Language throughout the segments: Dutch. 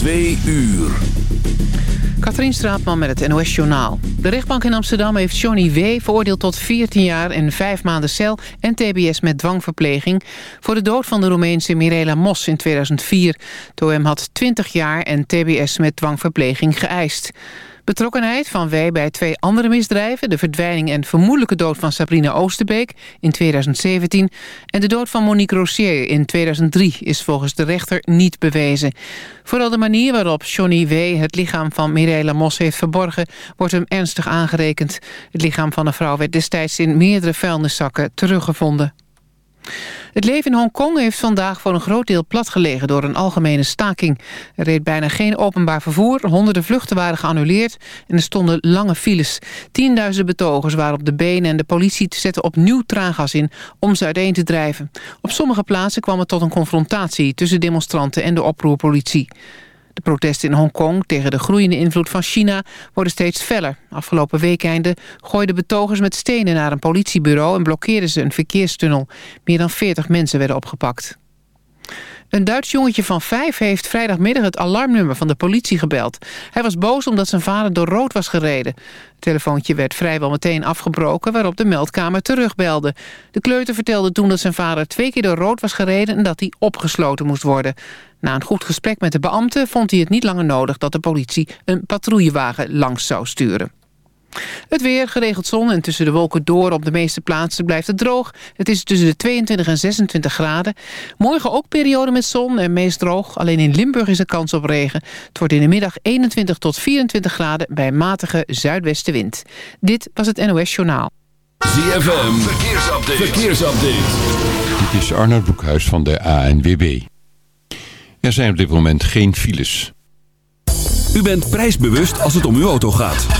Twee uur. Katrien Straatman met het NOS Journaal. De rechtbank in Amsterdam heeft Johnny W. veroordeeld tot 14 jaar en 5 maanden cel en tbs met dwangverpleging... voor de dood van de Roemeense Mirela Mos in 2004. Toen hem had 20 jaar en tbs met dwangverpleging geëist. Betrokkenheid van W bij twee andere misdrijven... de verdwijning en vermoedelijke dood van Sabrina Oosterbeek in 2017... en de dood van Monique Rossier in 2003 is volgens de rechter niet bewezen. Vooral de manier waarop Johnny W. het lichaam van Mireille Mos heeft verborgen... wordt hem ernstig aangerekend. Het lichaam van de vrouw werd destijds in meerdere vuilniszakken teruggevonden. Het leven in Hongkong heeft vandaag voor een groot deel platgelegen door een algemene staking. Er reed bijna geen openbaar vervoer, honderden vluchten waren geannuleerd en er stonden lange files. Tienduizenden betogers waren op de benen en de politie zette opnieuw traangas in om ze uiteen te drijven. Op sommige plaatsen kwam het tot een confrontatie tussen demonstranten en de oproerpolitie. De protesten in Hongkong tegen de groeiende invloed van China worden steeds feller. Afgelopen weekende gooiden betogers met stenen naar een politiebureau... en blokkeerden ze een verkeerstunnel. Meer dan 40 mensen werden opgepakt. Een Duits jongetje van vijf heeft vrijdagmiddag het alarmnummer van de politie gebeld. Hij was boos omdat zijn vader door rood was gereden. Het telefoontje werd vrijwel meteen afgebroken waarop de meldkamer terugbelde. De kleuter vertelde toen dat zijn vader twee keer door rood was gereden en dat hij opgesloten moest worden. Na een goed gesprek met de beambte vond hij het niet langer nodig dat de politie een patrouillewagen langs zou sturen. Het weer, geregeld zon en tussen de wolken door op de meeste plaatsen blijft het droog. Het is tussen de 22 en 26 graden. Morgen ook periode met zon en meest droog. Alleen in Limburg is er kans op regen. Het wordt in de middag 21 tot 24 graden bij matige zuidwestenwind. Dit was het NOS Journaal. ZFM, verkeersupdate. verkeersupdate. Dit is Arnold Broekhuis van de ANWB. Er zijn op dit moment geen files. U bent prijsbewust als het om uw auto gaat.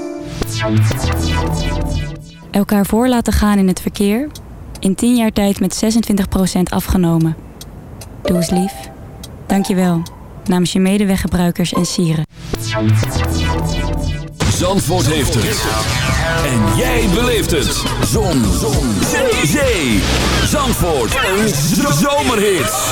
Elkaar voor laten gaan in het verkeer. In 10 jaar tijd met 26% afgenomen. Doe eens lief. Dank je wel. Namens je medeweggebruikers en sieren. Zandvoort heeft het. En jij beleeft het. Zon. Zon. Zee. Zandvoort. Een zomerhit.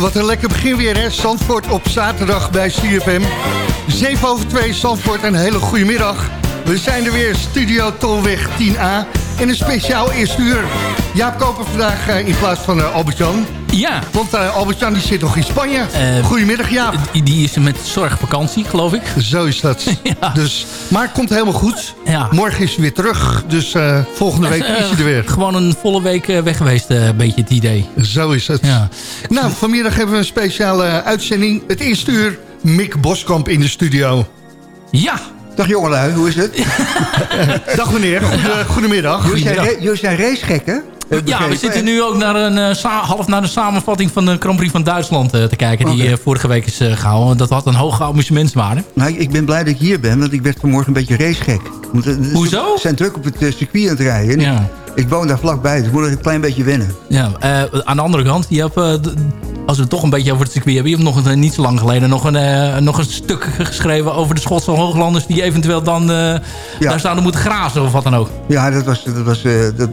Wat een lekker begin weer, hè? Zandvoort op zaterdag bij CFM. 7 over 2 Zandvoort, een hele goede middag. We zijn er weer, Studio Tolweg 10A. En een speciaal eerste uur. Jaap Koper vandaag eh, in plaats van uh, Albert-Jan. Ja. Want uh, Albert-Jan die zit nog in Spanje. Uh, Goedemiddag Jaap. Die, die is met zorgvakantie, geloof ik. Zo is dat. ja. dus, maar het komt helemaal goed. Ja. Morgen is hij weer terug. Dus uh, volgende week is hij er weer. Gewoon een volle week weg geweest, een beetje het idee. Zo is het. Ja. Nou, vanmiddag hebben we een speciale uitzending. Het eerste uur, Mick Boskamp in de studio. Ja, Dag jongelui, hoe is het? Dag meneer, Goede, goedemiddag. Jullie zijn, jullie zijn racegekken? Ja, we zitten nu ook naar een, uh, half naar de samenvatting van de Grand Prix van Duitsland uh, te kijken. Die okay. uh, vorige week is gehouden. Dat had een hoge amusementswaarde. Nou, ik ben blij dat ik hier ben, want ik werd vanmorgen een beetje racegek. Hoezo? Ze zijn druk op het circuit aan het rijden. Ja. Ik woon daar vlakbij, dus ik moet er een klein beetje wennen. Ja, aan de andere kant, je hebt, als we het toch een beetje over het circuit hebben... je hebt nog een, niet zo lang geleden nog een, nog een stuk geschreven... over de Schotse hooglanders die eventueel dan ja. daar zouden moeten grazen of wat dan ook. Ja, dat was... Dat was dat,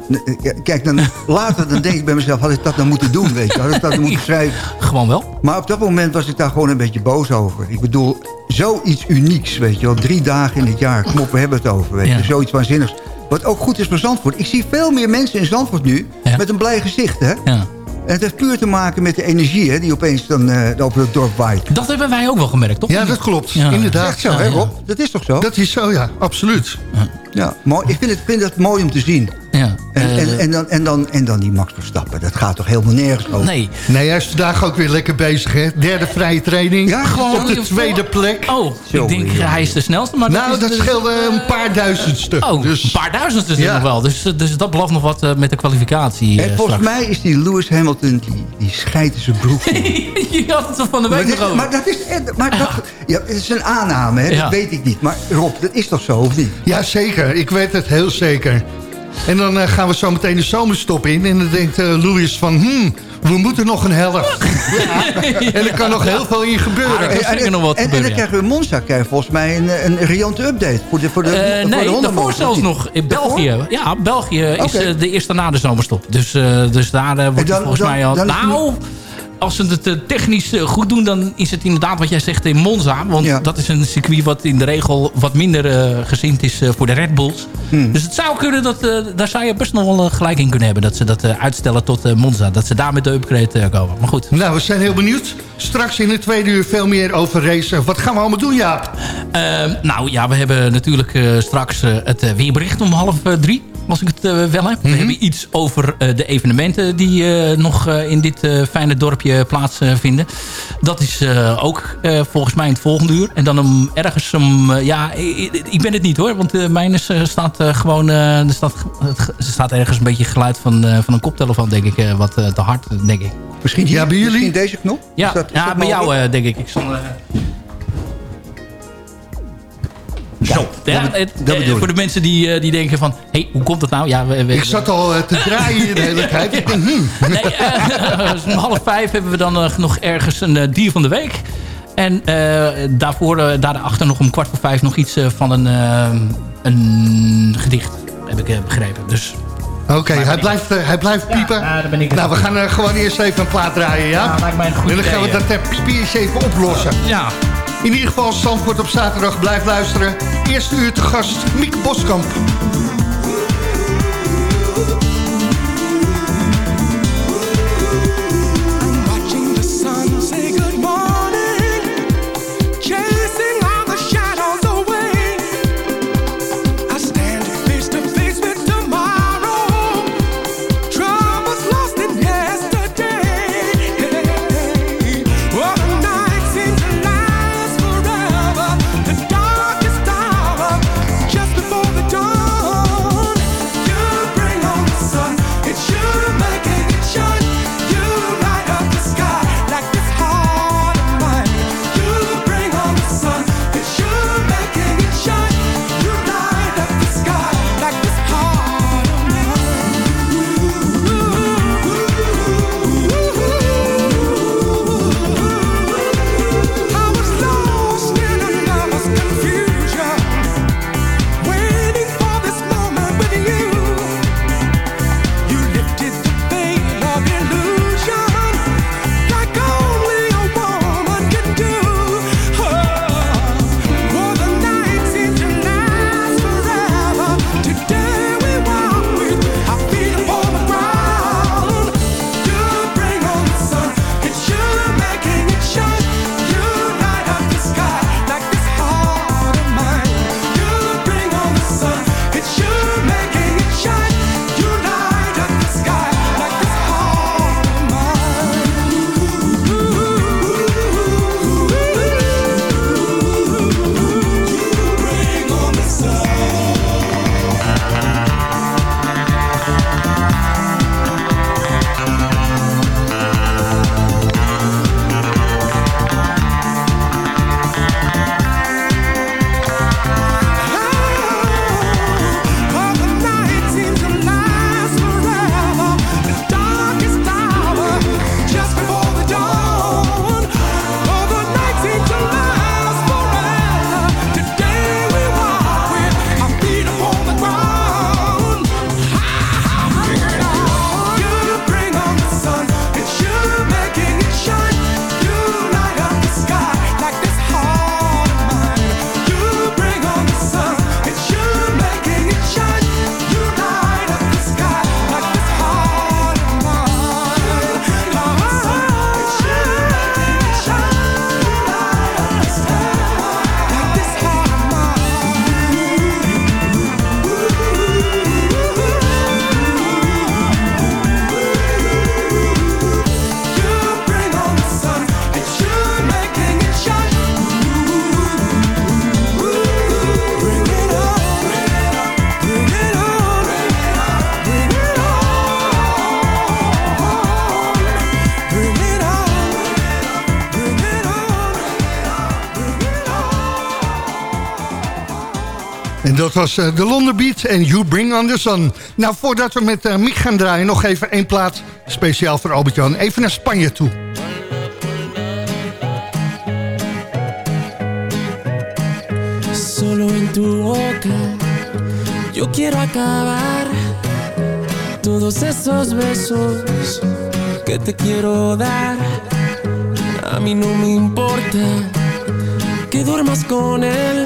kijk, dan, later dan denk ik bij mezelf... had ik dat nou moeten doen, weet je? Had ik dat moeten schrijven? Gewoon wel. Maar op dat moment was ik daar gewoon een beetje boos over. Ik bedoel, zoiets unieks, weet je wel. Drie dagen in het jaar, kom op, we hebben het over, weet je. Ja. Zoiets waanzinnigs. Wat ook goed is voor Zandvoort. Ik zie veel meer mensen in Zandvoort nu ja. met een blij gezicht, hè? Ja. En het heeft puur te maken met de energie hè, die opeens dan uh, over het dorp waait. Dat hebben wij ook wel gemerkt, toch? Ja, dat klopt. Ja. Inderdaad. Echt zo, hè Rob? Dat is toch zo? Dat is zo, ja. Absoluut. Ja, mooi. Ik vind het, vind het mooi om te zien. Ja. En, uh, en, en, dan, en, dan, en dan die Max Verstappen. Dat gaat toch helemaal nergens over? Nee. Nee, hij is vandaag ook weer lekker bezig, hè? Derde vrije training. Ja, gewoon op de tweede plek. Oh, ik denk hij is de snelste. Maar nou, dat, dat is, scheelde een paar duizendste. Oh, dus, een paar duizendste ja. nog wel. Dus, dus dat belooft nog wat uh, met de kwalificatie. En uh, volgens straks. mij is die Lewis Hamilton, die, die scheidt zijn broek. Je had het van de week maar, nog over. maar dat is, maar dat, ja, het is een aanname, hè? dat weet ik niet. Maar Rob, dat is toch zo, of niet? Ja, zeker. Ik weet het heel zeker. En dan uh, gaan we zo meteen de zomerstop in. En dan denkt uh, Louis van... Hmm, we moeten nog een helft. ja. En er kan nog heel veel in gebeuren. Ah, en, en, nog wat en, gebeuren, en dan krijgen we Monza krijgen volgens mij een, een riante update. Voor de, voor de, uh, voor nee, de daarvoor zelfs nog. In België. Daarvoor? Ja, België is Okay. uh, de eerste na de zomerstop. Dus, uh, dus daar wordt volgens dan- mij al... Nou, als ze het eh, technisch eh, goed doen... dan is het inderdaad wat jij zegt in Monza. Want Ja. dat is een circuit wat in de regel... wat minder eh, gezind is voor de Red Bulls. Hmm. Dus het zou kunnen dat... daar zou je best nog wel gelijk in kunnen hebben. Dat ze dat uitstellen tot Monza. Dat ze daar met de upgrade komen. Maar goed. Nou, we zijn heel benieuwd. Straks in het tweede uur veel meer over racen. Wat gaan we allemaal doen, Jaap? Nou ja, we hebben natuurlijk straks het weerbericht om half drie. Als ik het wel heb. We hebben iets over de evenementen die nog in dit fijne dorpje plaatsvinden. Dat is eh, ook eh, volgens mij in het volgende uur. En dan om ergens om... eh, ja, ik, ik ben het niet hoor. Want uh, mijn is, staat eh, gewoon... eh, er, staat, er staat ergens een beetje geluid van, eh, van een koptelefoon, denk ik. eh, wat eh, te hard, denk ik. Misschien, hier, Ja, bij jullie? misschien deze knop? Ja, Is dat- is ja dat bij jou mogelijk? eh, denk ik. ik zal, Zo, ja, dat be- het, dat eh, voor de mensen die, eh, die denken van... hé, hey, hoe komt dat nou? Ja, we, we- Ik zat al uh, te draaien de hele tijd. Ik denk, hmm. Nee, uh, om half vijf hebben we dan uh, nog ergens een uh, dier van de week. En daarvoor, daarachter nog om kwart voor vijf nog iets van een, een gedicht. Heb ik begrepen. Dus Oké, okay, hij, blijft, uh, hij blijft piepen. Ja, daar ben ik nou, we gaan uh, gewoon eerst even een plaat draaien, ja? Ja, lijkt mij een goed En dan gaan we dat ter spiers even oplossen. Ja. In ieder geval, Zandvoort op zaterdag, blijf luisteren. Eerste uur te gast, Miek Boskamp. Dat was eh, de London Beat en You Bring On Sun. Nou, voordat we met uh, Mick gaan draaien, nog even één plaat. Speciaal voor Albert-Jan. Even naar Spanje toe. Solo en tu boca yo quiero acabar todos esos besos que te quiero dar. A mí no me importa que duermas con él,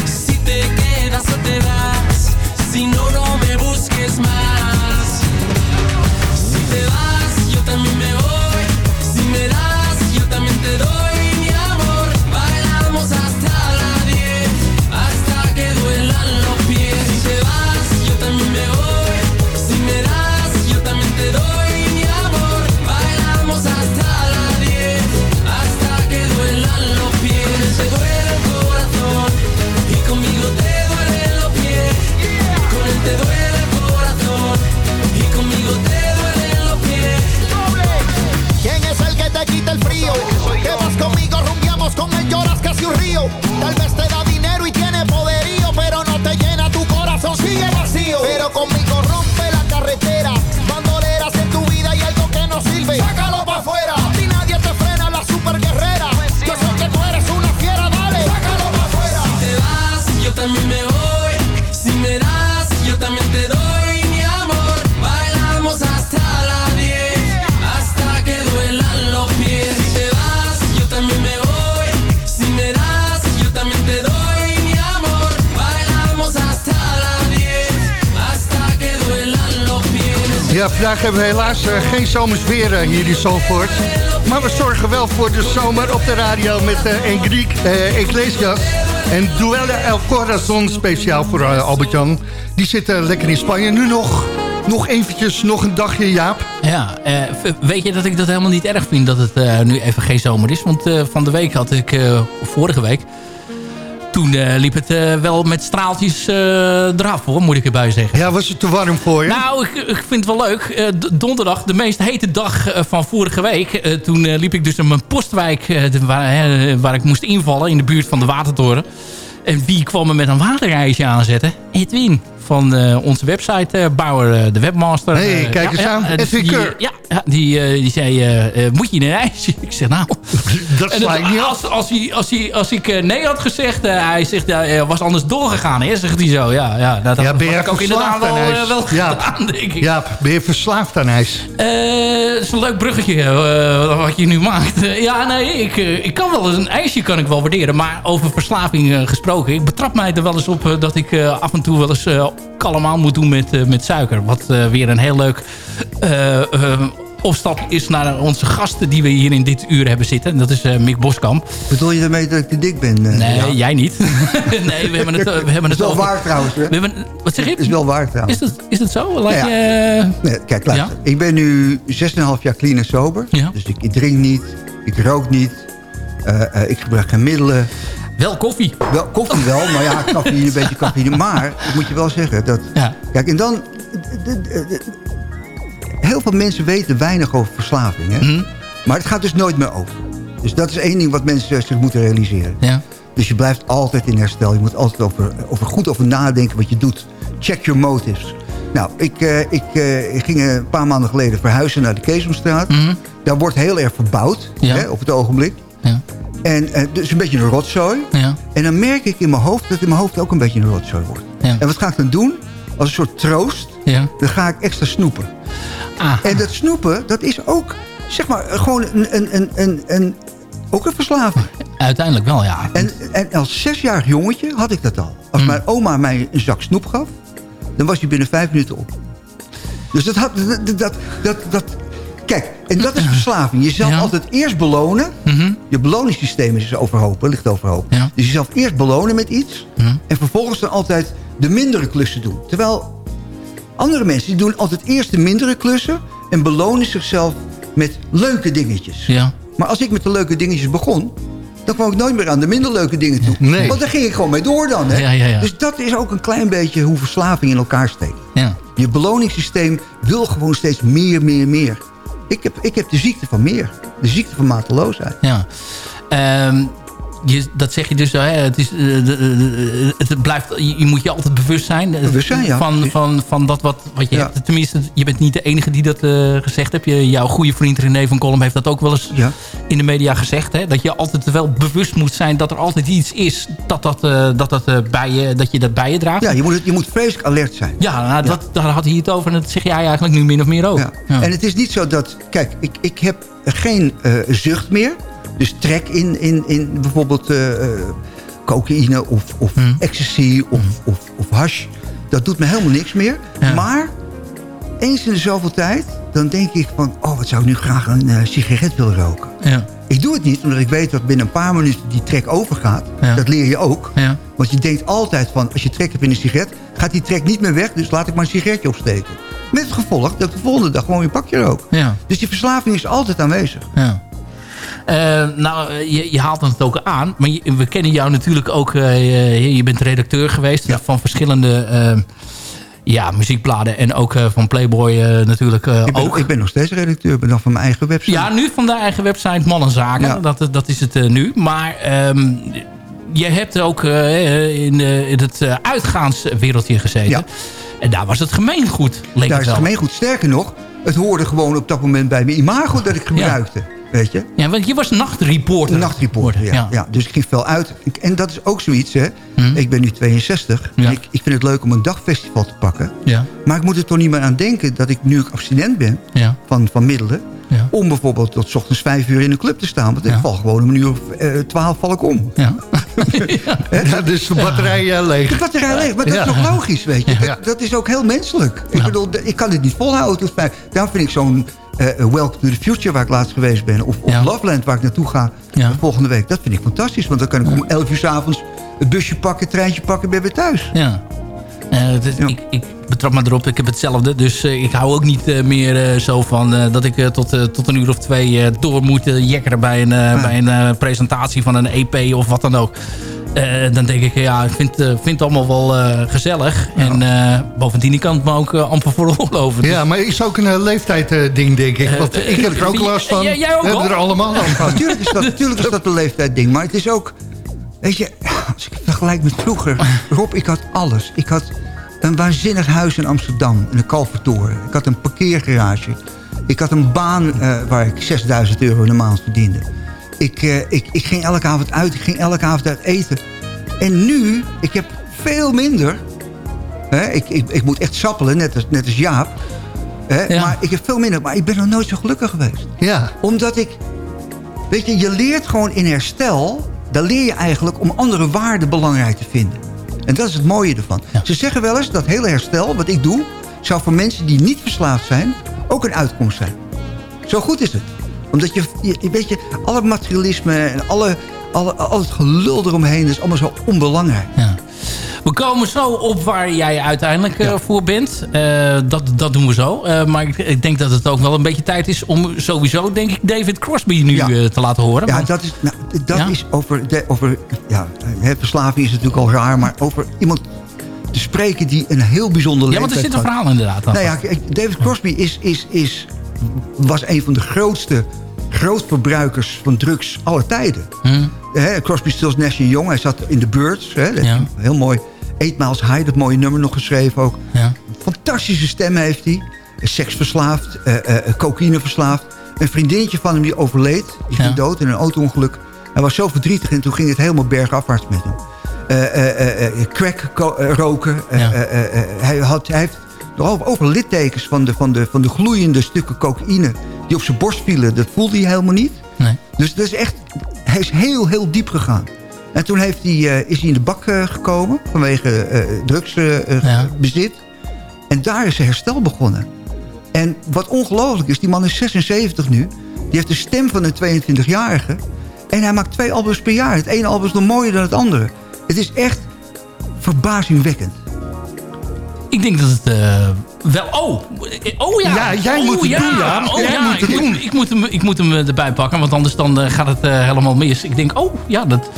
Tal vez vandaag hebben we helaas eh, geen zomers weer eh, hier in Zandvoort. Maar we zorgen wel voor de zomer op de radio met uh, eh, Iglesias. En Duelle El Corazon, speciaal voor Albert-Jan. Die zitten lekker in Spanje. Nu nog, nog eventjes, nog een dagje, Jaap. Ja, weet je dat ik dat helemaal niet erg vind dat het nu even geen zomer is? Want van de week had ik, vorige week, toen eh, liep het eh, wel met straaltjes eh, eraf hoor, moet ik erbij zeggen. Ja, was het te warm voor je? Nou, ik, ik vind het wel leuk. Donderdag, de meest hete dag van vorige week. toen liep ik dus in mijn postwijk de- waar, waar ik moest invallen in de buurt van de Watertoren. En wie kwam me met een waterreisje aanzetten? Edwin van eh, onze websitebouwer, eh, de webmaster. Hey, Eh, kijk eens aan. eh, dus Edwin die, Keur. Ja, ja, die, eh, die zei, eh, eh, moet je een ijsje? Ik zeg, nou... Dat sla ik niet als, als, hij, als, hij, als ik eh, nee had gezegd, eh, hij zegt, ja, hij was anders doorgegaan. Hè, zegt hij zo. Ja, ja, nou, dat Ja, ben je ik ook inderdaad wel, eh, ijs? wel Ja. gedaan, denk ik. Jaap, ben je verslaafd aan ijs? Eh, Het is een leuk bruggetje eh, wat je nu maakt. Eh, ja, nee, ik, eh, ik kan wel eens een ijsje kan ik wel waarderen. Maar over verslaving eh, gesproken. Ik betrap mij er wel eens op eh, dat ik eh, af en toe wel eens aan moet doen met, eh, met suiker. Wat eh, weer een heel leuk eh, opstap is naar onze gasten die we hier in dit uur hebben zitten. En dat is Mick Boskamp. Bedoel je daarmee dat ik te dik ben? Nee, jij niet. nee, we hebben het, we hebben het is wel over... waar trouwens. Hè? We hebben, wat zeg je? is wel waar trouwens. Is dat, is dat zo? Laat Ja. je, Nee, kijk, luister. Ik ben nu 6,5 jaar clean en sober. Dus ik, ik drink niet, ik rook niet, ik gebruik geen middelen. Wel koffie. Wel, koffie wel, maar ja, cafeïne, een beetje cafeïne. Maar, ik moet je wel zeggen, dat... Kijk, en dan... heel veel mensen weten weinig over verslaving, hè? Mhm. Maar het gaat dus nooit meer over. Dus dat is één ding wat mensen zich moeten realiseren. Ja. Dus je blijft altijd in herstel. Je moet altijd over, over goed over nadenken wat je doet. Check your motives. Nou, ik, eh, ik, eh, ik ging een paar maanden geleden verhuizen naar de Keesomstraat. Daar wordt heel erg verbouwd Ja. hè, op het ogenblik. Ja. En eh, dus een beetje een rotzooi. Ja. En dan merk ik in mijn hoofd dat het in mijn hoofd ook een beetje een rotzooi wordt. Ja. En wat ga ik dan doen? Als een soort troost, Ja. dan ga ik extra snoepen. Ah. En dat snoepen, dat is ook, zeg maar, gewoon een, een, een, een, een, ook een verslaving. Uiteindelijk wel, ja. En, en als zesjarig jongetje had ik dat al. Als mijn oma mij een zak snoep gaf, dan was hij binnen vijf minuten op. Dus dat had... Dat, dat, dat, dat- kijk, en dat is verslaving. Jezelf Ja. altijd eerst belonen. Mhm. Je beloningssysteem is overhoop, ligt overhoop. Ja. Dus jezelf eerst belonen met iets. En vervolgens dan altijd de mindere klussen doen. Terwijl andere mensen die doen altijd eerst de mindere klussen... en belonen zichzelf met leuke dingetjes. Ja. Maar als ik met de leuke dingetjes begon... dan kwam ik nooit meer aan de minder leuke dingen toe. Nee. Want daar ging ik gewoon mee door dan. Hè? Ja. Dus dat is ook een klein beetje hoe verslaving in elkaar steekt. Ja. Je beloningssysteem wil gewoon steeds meer, meer, meer. Ik heb, ik heb de ziekte van meer. De ziekte van mateloosheid. Ja. Ehm, je, dat zeg je dus, hè, het, is, eh, het blijft, je, moet je altijd bewust zijn, eh, Bewust zijn, ja. van, van, van dat wat, wat je Ja. hebt. Tenminste, je bent niet de enige die dat eh, gezegd heeft. Je, jouw goede vriend René van Kolm heeft dat ook wel eens Ja. in de media gezegd. Hè, dat je altijd wel bewust moet zijn dat er altijd iets is dat, dat, dat, dat, bij je, dat je dat bij je draagt. Ja, je moet, je moet vreselijk alert zijn. Ja, nou, Dat, daar had hij het over en dat zeg jij eigenlijk nu min of meer ook. Ja. Ja. En het is niet zo dat... Kijk, ik, ik heb geen zucht meer. Dus trek in, in, in bijvoorbeeld eh, eh, cocaïne of, of Hmm. ecstasy of, of, of hash. Dat doet me helemaal niks meer. Ja. Maar eens in de zoveel tijd... dan denk ik van... oh, wat zou ik nu graag een eh, sigaret willen roken. Ja. Ik doe het niet, omdat ik weet dat binnen een paar minuten die trek overgaat. Ja. Dat leer je ook. Ja. Want je denkt altijd van, als je trek hebt in een sigaret... gaat die trek niet meer weg, dus laat ik maar een sigaretje opsteken. Met het gevolg dat de volgende dag gewoon je pakje rook. Ja. Dus die verslaving is altijd aanwezig. Ja. Eh, nou, eh, je, je haalt het ook aan. Maar je- we kennen jou natuurlijk ook... eh, je, je bent redacteur geweest Ja. van verschillende ja, muziekbladen. En ook van Playboy natuurlijk eh, Ik ben, ook. ik ben nog steeds redacteur, ben dan van mijn eigen website. Ja, nu van de eigen website Mannenzaken. Ja. Dat, dat is het nu. Maar ehm, je hebt ook in, in het uitgaanswereldje gezeten. Ja. En daar was het gemeengoed, leek Daar het is het gemeengoed. Sterker nog, het hoorde gewoon op dat moment bij mijn imago dat ik gebruikte. Weet je? Ja, want je was nachtreporter. Nachtreporter, ja, ja. Dus ik ging veel uit. Ik- En dat is ook zoiets, hè. Hm. Ik ben nu 62. Ja. En ik, ik vind het leuk om een dagfestival te pakken. Ja, Maar ik moet er toch niet meer aan denken dat ik nu ik abstinent ben van, van middelen... om bijvoorbeeld tot 's ochtends vijf uur in een club te staan. Want ik val gewoon om een uur of eh, twaalf val ik om. ja. Ja, dus de batterij eh, leeg. De batterij leeg, maar dat is toch logisch, weet je. Ja. Dat, dat is ook heel menselijk. Ik bedoel, ik kan dit niet volhouden. Daarom vind ik zo'n Welcome to the Future waar ik laatst geweest ben... of, of. Loveland waar ik naartoe ga de volgende week... dat vind ik fantastisch, want dan kan ik om elf uur s'avonds... het busje pakken, het treintje pakken, ben weer thuis. Ja. Eh, Ja. ik, ik betrap me erop, ik heb hetzelfde. Dus eh, ik hou ook niet eh, meer eh, zo van eh, dat ik eh, tot, eh, tot een uur of twee eh, door moet eh, jekkeren bij een, eh, bij een eh, presentatie van een EP of wat dan ook. Eh, dan denk ik, ja, ik vind, eh, vind het allemaal wel eh, gezellig. En eh, bovendien, ik kan het me ook amper veroorloven. Dus- Ja, maar is ook een uh, leeftijd denk ik. Want ik heb er ook last van. Ja, jij ook We hebben er allemaal last van. Natuurlijk is, dat, natuurlijk is dat een leeftijdding, maar het is ook... Weet je, als ik het vergelijk met vroeger... Rob, ik had alles. Ik had een waanzinnig huis in Amsterdam, in de Kalvertoren. Ik had een parkeergarage. Ik had een baan eh, waar ik 6000 euro in de maand verdiende. Ik, eh, ik, ik ging elke avond uit, ik ging elke avond uit eten. En nu, ik heb veel minder. Hè, ik, ik, ik moet echt sappelen, net als, net als Jaap. Hè, Ja. Maar ik heb veel minder, maar ik ben nog nooit zo gelukkig geweest. Ja, Omdat ik... Weet je, je leert gewoon in herstel... daar leer je eigenlijk om andere waarden belangrijk te vinden. En dat is het mooie ervan. Ja. Ze zeggen wel eens dat hele herstel, wat ik doe... zou voor mensen die niet verslaafd zijn... ook een uitkomst zijn. Zo goed is het. Omdat je, je, je weet je, alle materialisme en alle, alle, al het gelul eromheen... is allemaal zo onbelangrijk. Ja. We komen zo op waar jij uiteindelijk eh, Ja. voor bent. Eh, dat, dat doen we zo. Eh, maar ik, ik denk dat het ook wel een beetje tijd is om sowieso, denk ik, David Crosby nu Ja. te laten horen. Ja, Want- dat is, nou, dat Ja? is over, de, over... Ja, verslaving is natuurlijk al raar... maar over iemand te spreken die een heel bijzonder ja, want er zit een verhaal inderdaad aan. Nou ja, David Crosby is, is, is, was een van de grootste grootverbruikers van drugs aller tijden. Hm? Hè, Crosby, Stills, Nash Young. Hij zat in de Birds. Dat Ja. Heel mooi. Eight Miles High, dat mooie nummer nog geschreven ook. Ja. Fantastische stem heeft hij. Seksverslaafd, eh eh cocaïneverslaafd. Een vriendinnetje van hem die overleed. Die ging Ja. dood in een auto-ongeluk. Hij was zo verdrietig en toen ging het helemaal bergafwaarts met hem. Eh, eh, eh, eh, crack eh, roken. Eh, eh, eh, eh, hij, had, hij heeft over, littekens van de, van, de, van de gloeiende stukken cocaïne... die op zijn borst vielen. Dat voelde hij helemaal niet. Nee. Dus dat is echt, hij is heel, heel diep gegaan. En toen heeft hij, eh, is hij in de bak eh, gekomen vanwege eh drugsbezit. En daar is zijn herstel begonnen. En wat ongelooflijk is, die man is 76 nu. Die heeft de stem van een 22-jarige. En hij maakt twee albums per jaar. Het ene album is nog mooier dan het andere. Het is echt verbazingwekkend. Ik denk dat het eh, wel... Oh, oh ja. Ja, jij oh, moet het ja. doen, ja. Oh, Jij ja. moet het ik, doen. Ik moet, hem, ik moet hem erbij pakken, want anders dan, eh, gaat het eh, helemaal mis. Ik denk, oh ja, dat,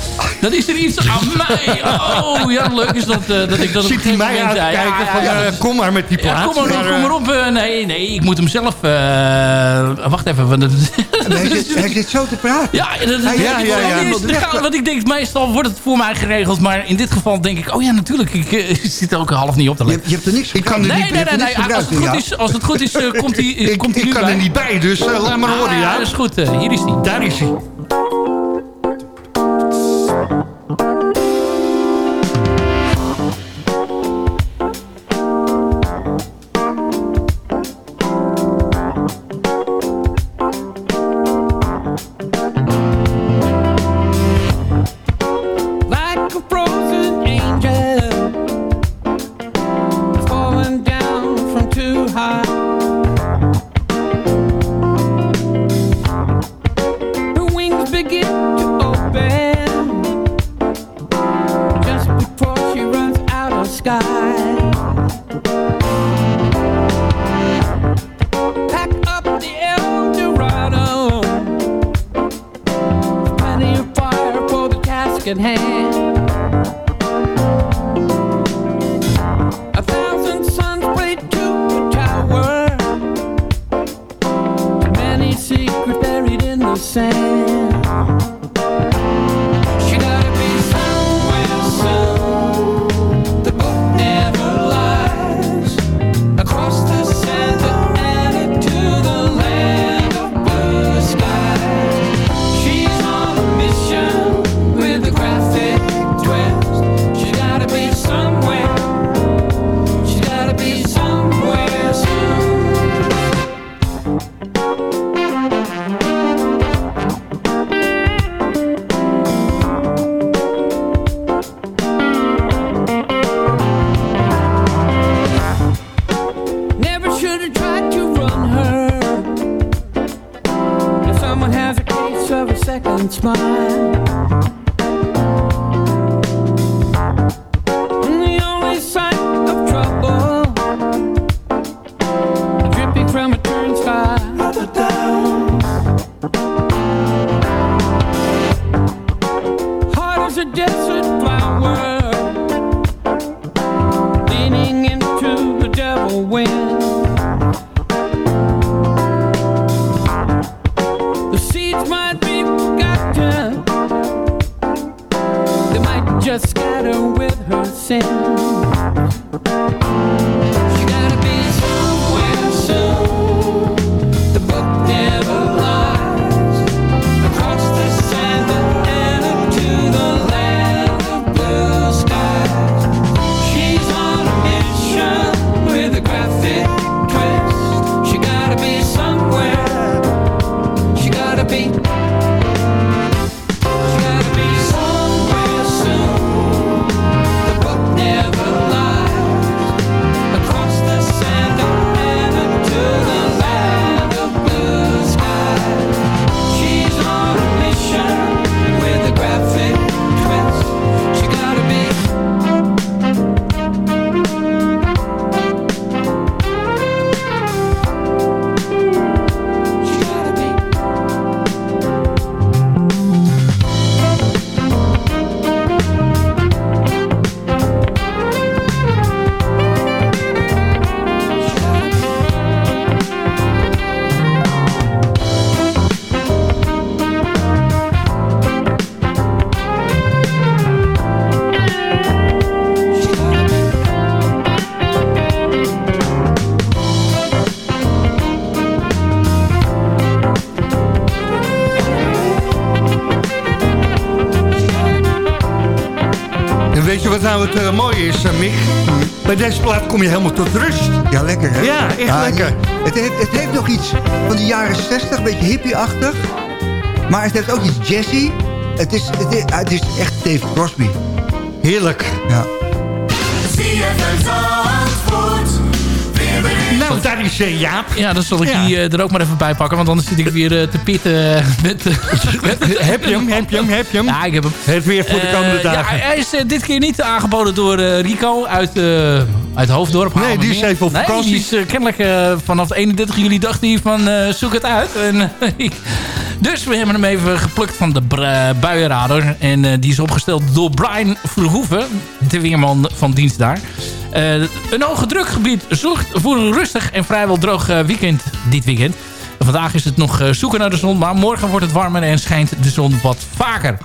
dat is er iets aan mij. Oh ja, leuk is dat, eh, dat ik dat Ziet hij mij aan kijken van, eh, kom maar met die plaat. Kom maar op, kom maar op. Eh, nee, nee, ik moet hem zelf... eh, wacht even. want het- Hij zit, hij zit zo te praten. Ja, dat, dat, Ja, ja, ja, is- Want ik denk, meestal wordt het voor mij geregeld. Maar in dit geval denk ik, oh ja, natuurlijk. Ik eh, zit er ook half niet op te letten. je hebt er niks Ik kan er Nee, niet, nee, nee, nee. Als het goed is, als het goed is eh, komt hij komt hij ik nu kan bij. er niet bij, dus eh, laat maar horen, Ah, ja. dat is goed. eh, hier is hij. Daar is hij. Kom je helemaal tot rust. Ja, lekker hè? Ja, echt lekker. Het heeft, het heeft nog iets van de jaren 60, een beetje hippie-achtig. Maar het heeft ook iets jazzy. Het is, het is, het is echt Dave Crosby. Heerlijk. Ja. Jaap. Ja, dan zal ik die eh, er ook maar even bij pakken. Want anders zit ik weer eh, te pitten eh, met... Heb je hem, heb je hem, heb je hem? Ja, ik heb hem. Het weer voor de komende Eh, ja, dagen. hij is dit keer niet aangeboden door Rico uit, uit Hoofddorp. Nee, die is even op Nee, vakantie. die is kennelijk vanaf 31 juli dacht hij van zoek het uit. En, dus we hebben hem even geplukt van de buienradar. En die is opgesteld door Brian Verhoeven, de weerman van dienst daar. Eh, een hoge drukgebied zorgt voor een rustig en vrijwel droog eh, weekend dit weekend. Vandaag is het nog eh, zoeken naar de zon, maar morgen wordt het warmer en schijnt de zon wat vaker.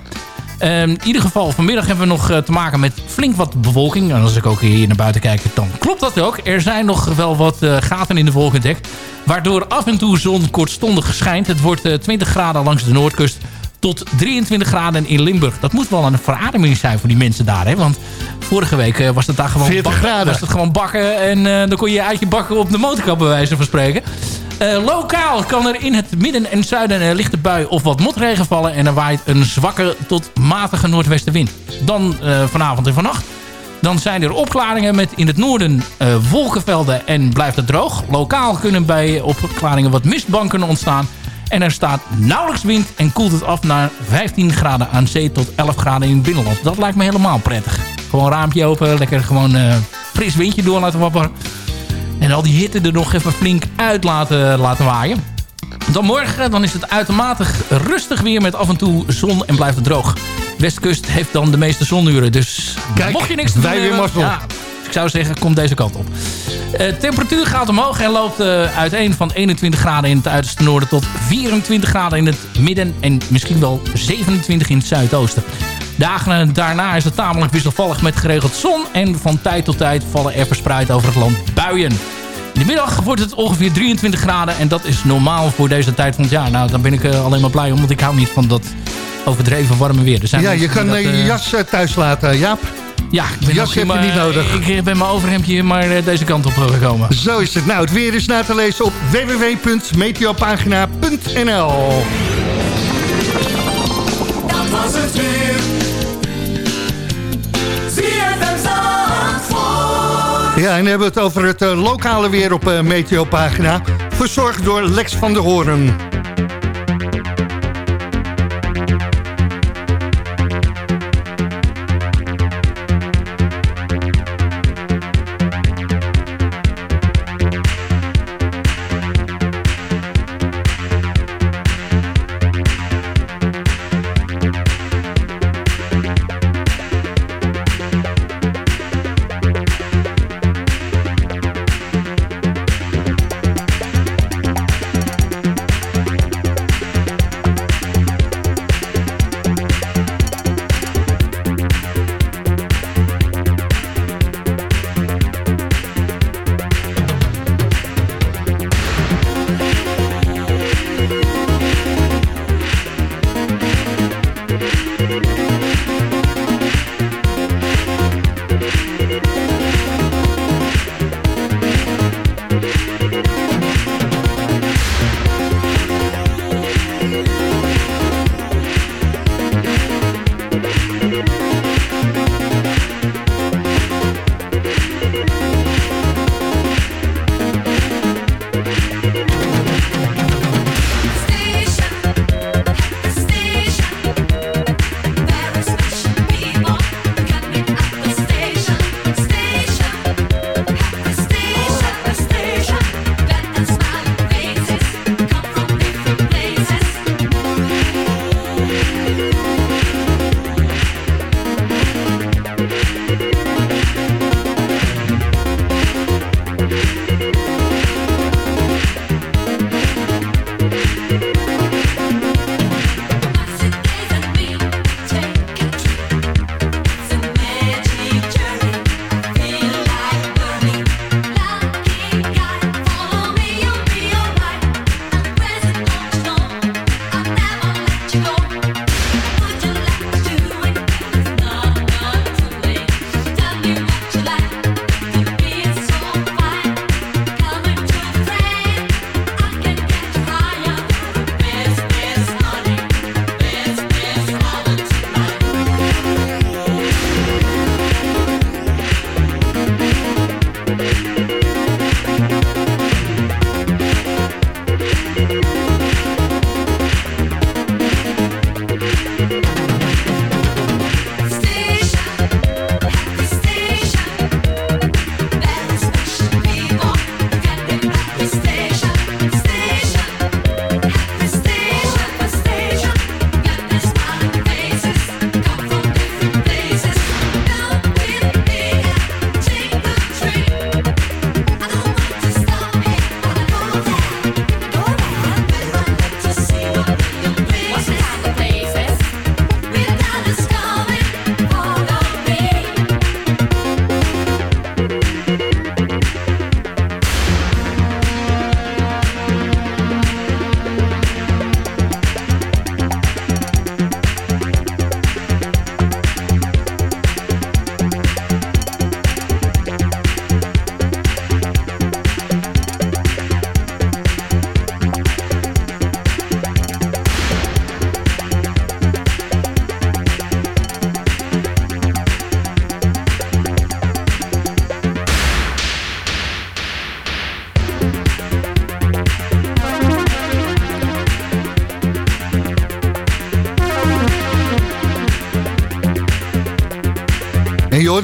Ehm, in ieder geval, vanmiddag hebben we nog te maken met flink wat bewolking. En als ik ook hier naar buiten kijk, dan klopt dat ook. Er zijn nog wel wat gaten in de wolkendek. Waardoor af en toe zon kortstondig schijnt. Het wordt eh, 20 graden langs de noordkust tot 23 graden in Limburg. Dat moet wel een verademing zijn voor die mensen daar. Hè? Want vorige week eh, was het daar gewoon 40 bakken. graden. Was het gewoon bakken en eh, dan kon je je uitje bakken op de motorkap bij wijze van spreken. Eh, lokaal kan er in het midden en zuiden een lichte bui of wat motregen vallen. En er waait een zwakke tot matige noordwestenwind. Dan vanavond en vannacht. Dan zijn er opklaringen met in het noorden wolkenvelden en blijft het droog. Lokaal kunnen bij opklaringen wat mistbanken ontstaan. En er staat nauwelijks wind en koelt het af naar 15 graden aan zee tot 11 graden in het binnenland. Dat lijkt me helemaal prettig. Gewoon raampje open, lekker gewoon eh, fris windje door laten wapperen. En al die hitte er nog even flink uit laten, laten waaien. Dan morgen dan is het uitermate rustig weer met af en toe zon en blijft het droog. Westkust heeft dan de meeste zonuren. Dus Kijk, mocht je niks te doen wij weer hebben, ja, ik zou zeggen, kom deze kant op. Eh, temperatuur gaat omhoog en loopt eh, uiteen van 21 graden in het uiterste noorden... tot 24 graden in het midden en misschien wel 27 in het zuidoosten. Dagen daarna is het tamelijk wisselvallig met geregeld zon... en van tijd tot tijd vallen er verspreid over het land buien. In de middag wordt het ongeveer 23 graden en dat is normaal voor deze tijd van het jaar. Nou, dan ben ik eh, alleen maar blij om, want ik hou niet van dat overdreven warme weer. Er zijn Ja, je kan je jas thuis laten, Jaap. Ja, ik ben jas heb je niet nodig. Ik eh, ben mijn overhemdje maar eh, deze kant op eh, gekomen. Zo is het. Nou, het weer is na te lezen op www.meteopagina.nl Dat was het weer. Ja, en dan hebben we het over het lokale weer op eh Meteopagina. Verzorgd door Lex van der Hoorn.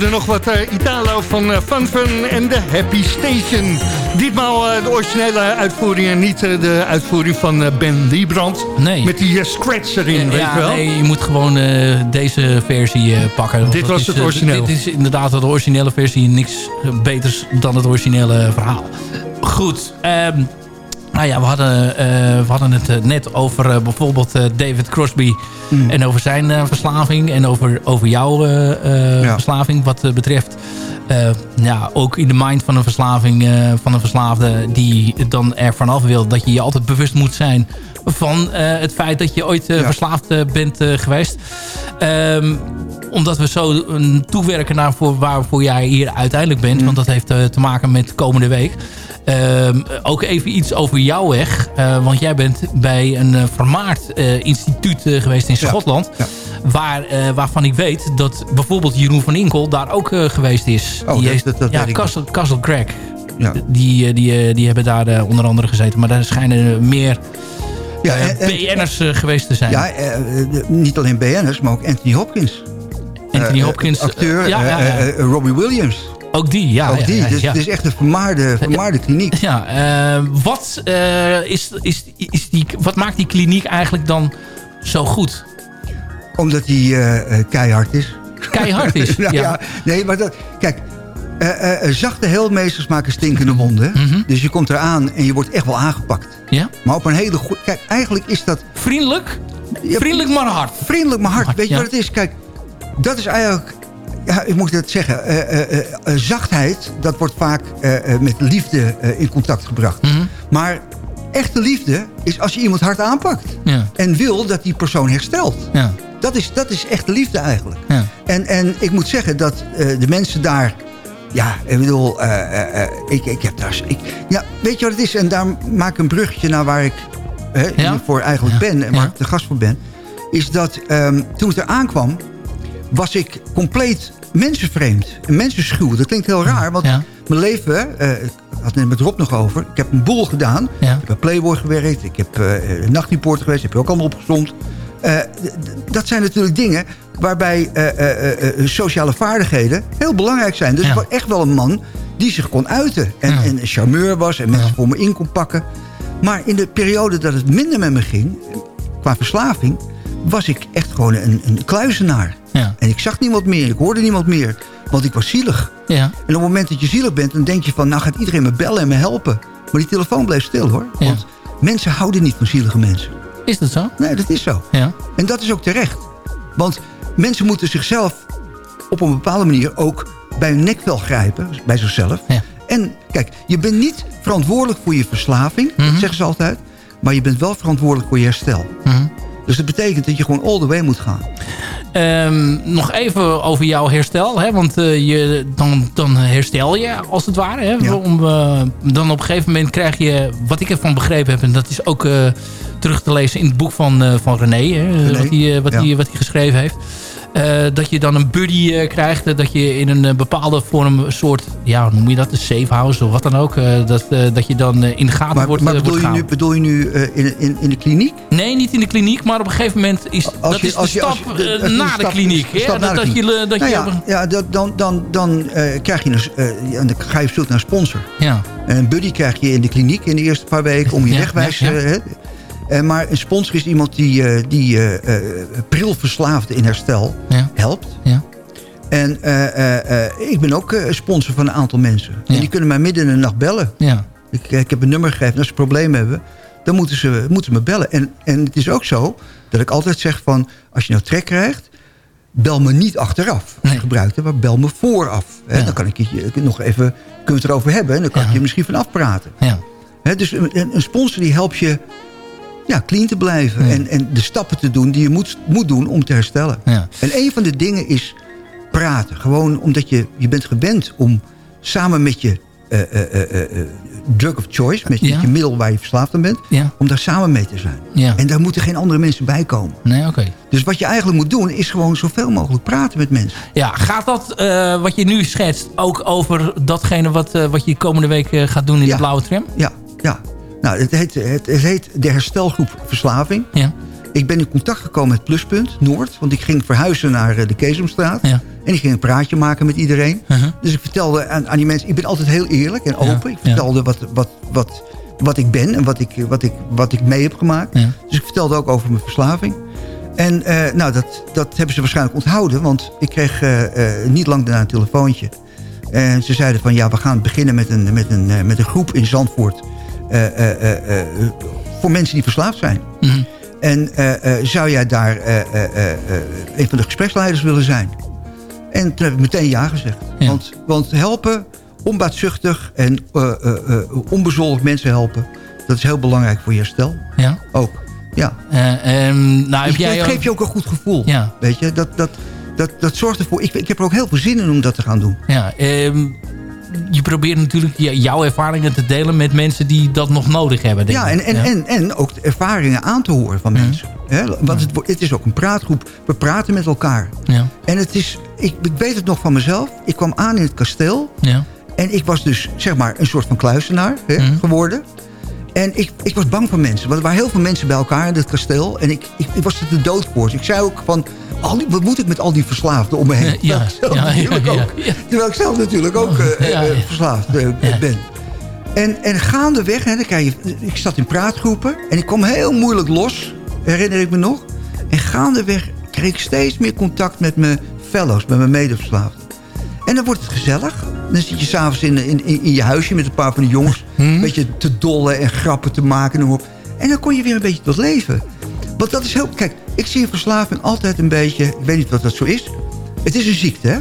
Hoorde nog wat eh, Italo van uh, Fun Fun en de Happy Station. Ditmaal eh, de originele uitvoering en niet eh, de uitvoering van eh, Ben Liebrand. Nee. Met die eh, scratch erin, weet ja, je wel? nee, je moet gewoon eh, deze versie eh, pakken. Dit was is, het eh, origineel. Dit is inderdaad de originele versie. Niks eh, beters dan het originele verhaal. Goed. ehm, nou ja, we hadden, eh, we hadden het eh, net over eh, bijvoorbeeld David Crosby... Mm. en over zijn verslaving en over, over jouw verslaving wat betreft... ja, ook in de mind van een verslaving, van een verslaafde... die dan er vanaf wil dat je je altijd bewust moet zijn... van het feit dat je ooit verslaafd bent geweest. Ehm, omdat we zo een toewerken naar voor waarvoor jij hier uiteindelijk bent. Want dat heeft te maken met komende week. Ehm, ook even iets over jouw weg. Eh, want jij bent bij een uh, vermaard uh, instituut geweest in Schotland. Ja. Waar, eh, waarvan ik weet dat bijvoorbeeld Jeroen van Inkel daar ook geweest is. Oh, die dat- heeft, dat- dat ja, Castle, Castle Craig. Ja. Die, eh, die, eh, die hebben daar eh, onder andere gezeten. Maar daar schijnen meer Ja, eh, en- BN'ers eh, geweest te zijn. Ja, eh, eh, niet alleen BN'ers, maar ook Anthony Hopkins. Anthony Eh, Hopkins. acteur, ja, eh, eh, Robbie Williams. Ook die, ja. ook die. ja, dus het is echt een vermaarde, vermaarde kliniek. Ja, eh, wat, eh, is, is, is die, wat maakt die kliniek eigenlijk dan zo goed? Omdat hij eh, keihard is. Keihard is, Nou ja. Nee, maar dat... Kijk, eh, eh, zachte heelmeesters maken stinkende wonden. Mhm. Dus je komt eraan en je wordt echt wel aangepakt. Ja? Maar op een hele goede... Kijk, eigenlijk is dat... Vriendelijk? Ja, Vriendelijk maar hard. Vriendelijk maar hard. Hard, Weet je ja. wat het is? Kijk, dat is eigenlijk... Ja, ik moet het zeggen. eh, eh, eh, zachtheid, dat wordt vaak met liefde in contact gebracht. Mhm. Maar echte liefde is als je iemand hard aanpakt. Ja. En wil dat die persoon herstelt. Ja. Dat is, dat is echte liefde eigenlijk. Ja. En, en ik moet zeggen dat de mensen daar... Ja, ik bedoel, ik, ik heb daar... Ik, ja, weet je wat het is? En daar maak ik een bruggetje naar waar ik hè, Ja? hiervoor eigenlijk Ja. ben... en waar Ja. ik de gast voor ben. Is dat ehm, toen ik er aankwam... was ik compleet mensenvreemd. En mensenschuw. Dat klinkt heel raar, want Ja. mijn leven... eh, ik had het net met Rob nog over. Ik heb een boel gedaan. Ja. Ik heb bij Playboy gewerkt. Ik heb eh een nachtreporter geweest. Heb je ook allemaal opgezond. Eh, dat zijn natuurlijk dingen waarbij eh, eh, eh, eh, sociale vaardigheden heel belangrijk zijn. Dus Ja. ik was echt wel een man die zich kon uiten. En, Ja. en een charmeur was en mensen voor me in kon pakken. Maar in de periode dat het minder met me ging, qua verslaving... was ik echt gewoon een, een kluizenaar. Ja. En ik zag niemand meer, ik hoorde niemand meer. Want ik was zielig. Ja. En op het moment dat je zielig bent, dan denk je van... nou gaat iedereen me bellen en me helpen. Maar die telefoon bleef stil hoor. Ja. Want mensen houden niet van zielige mensen. Is dat zo? Nee, dat is zo. Ja. En dat is ook terecht. Want mensen moeten zichzelf op een bepaalde manier ook bij hun nekvel grijpen. Bij zichzelf. Ja. En kijk, je bent niet verantwoordelijk voor je verslaving. Mhm. Dat zeggen ze altijd. Maar je bent wel verantwoordelijk voor je herstel. Mhm. Dus dat betekent dat je gewoon all the way moet gaan. Ehm, nog even over jouw herstel. Hè? Want eh, je, dan, dan herstel je als het ware. Hè? Ja. Om, eh, dan op een gegeven moment krijg je... Wat ik ervan begrepen heb... En dat is ook eh, terug te lezen in het boek van, van René. Hè? René, Wat hij wat ja. die, wat hij geschreven heeft. Eh, dat je dan een buddy eh, krijgt. eh, dat je in een bepaalde vorm een soort... Ja, hoe noem je dat? Een safe house of wat dan ook. dat, dat je dan in de gaten Maar, wordt, maar bedoel, wordt je nu, bedoel je nu in, in, in de kliniek? Nee, niet in de kliniek. Maar op een gegeven moment is dat je- is de je- stap als je- de- na de kliniek. stap Dat, de dat je, dat Nou je ja, ja dat, dan, dan, dan krijg je een, dan ga je op zoek naar een sponsor. ja. En een buddy krijg je in de kliniek in de eerste paar weken om je Ja, wegwijs. ja, ja. Eh, maar een sponsor is iemand die, eh, die eh, prilverslaafden in herstel Ja. helpt. Ja. En ik ben ook sponsor van een aantal mensen. Ja. En die kunnen mij midden in de nacht bellen. Ja. Ik, ik heb een nummer gegeven. En als ze problemen hebben, dan moeten ze, moeten ze me bellen. En, en het is ook zo dat ik altijd zeg van... als je nou trek krijgt, bel me niet achteraf. Nee. het, maar bel me vooraf. Hè? Ja. Dan kan ik je nog even... kunnen we het erover hebben. En dan kan Ja. ik je misschien van afpraten. Ja. Hè, dus een, een sponsor die helpt je ja, clean te blijven. Ja. En, en de stappen te doen die je moet, moet doen om te herstellen. Ja. En een van de dingen is praten. Gewoon omdat je, je bent gewend om samen met je eh, eh, eh, drug of choice... Met, je- Ja. met je middel waar je verslaafd aan bent... Om daar samen mee te zijn. En daar moeten geen andere mensen bij komen. Nee, oké. Dus wat je eigenlijk moet doen... is gewoon zoveel mogelijk praten met mensen. Ja, gaat dat, wat je nu schetst, ook over datgene wat, wat je komende week gaat doen in de blauwe tram? Ja, ja. Nou, het heet, het, het heet de herstelgroep Verslaving. Ja. Ik ben in contact gekomen met Pluspunt Noord. Want ik ging verhuizen naar eh, de Keesomstraat. Ja. En ik ging een praatje maken met iedereen. Uh-huh. Dus ik vertelde aan, aan die mensen... Ik ben altijd heel eerlijk en Ja, open. Ik vertelde wat, wat, wat, wat ik ben en wat ik, wat, ik, wat ik mee heb gemaakt. Dus ik vertelde ook over mijn verslaving. En eh, nou, dat, dat hebben ze waarschijnlijk onthouden. Want ik kreeg eh, niet lang daarna een telefoontje. En ze zeiden van ja, we gaan beginnen met een, met een, met een groep in Zandvoort. Eh, eh, eh, voor mensen die verslaafd zijn. Mhm. En zou jij daar een van de gespreksleiders willen zijn? En toen heb ik meteen ja gezegd. Ja. Want, want helpen, onbaatzuchtig en onbezoldigd mensen helpen... dat is heel belangrijk voor je herstel. Ja. Ook, ja. Eh, ehm, nou, heb Dus jij geeft je ook een goed gevoel. Ja. Weet je, dat, dat, dat, dat zorgt ervoor... Ik, ik heb er ook heel veel zin in om dat te gaan doen. Ja, ehm, je probeert natuurlijk jouw ervaringen te delen met mensen die dat nog nodig hebben. Denk Ja, en, en, En, en ook de ervaringen aan te horen van mensen. Hè? Want het, het is ook een praatgroep. We praten met elkaar. Ja. En het is, ik, ik weet het nog van mezelf. Ik kwam aan in het kasteel. Ja. En ik was dus, zeg maar, een soort van kluisenaar hè, Mhm. geworden. En ik, ik was bang voor mensen. Want er waren heel veel mensen bij elkaar in het kasteel. En ik, ik, ik was er te dood voor. Dus ik zei ook van, al die, wat moet ik met al die verslaafden om me heen? Ja, Terwijl ik zelf ja, ja, ook. Terwijl ik zelf natuurlijk ook Ja, eh, verslaafd eh, Ja. ben. En, en gaandeweg, hè, dan krijg je, ik zat in praatgroepen. En ik kwam heel moeilijk los, herinner ik me nog. En gaandeweg kreeg ik steeds meer contact met mijn fellows, met mijn medeverslaafden. En dan wordt het gezellig. Dan zit je s'avonds in, in, in, in je huisje met een paar van de jongens. Een beetje te dollen en grappen te maken. En dan kon je weer een beetje tot leven. Want dat is heel... Kijk, ik zie verslaving altijd een beetje... Ik weet niet wat dat zo is. Het is een ziekte, hè?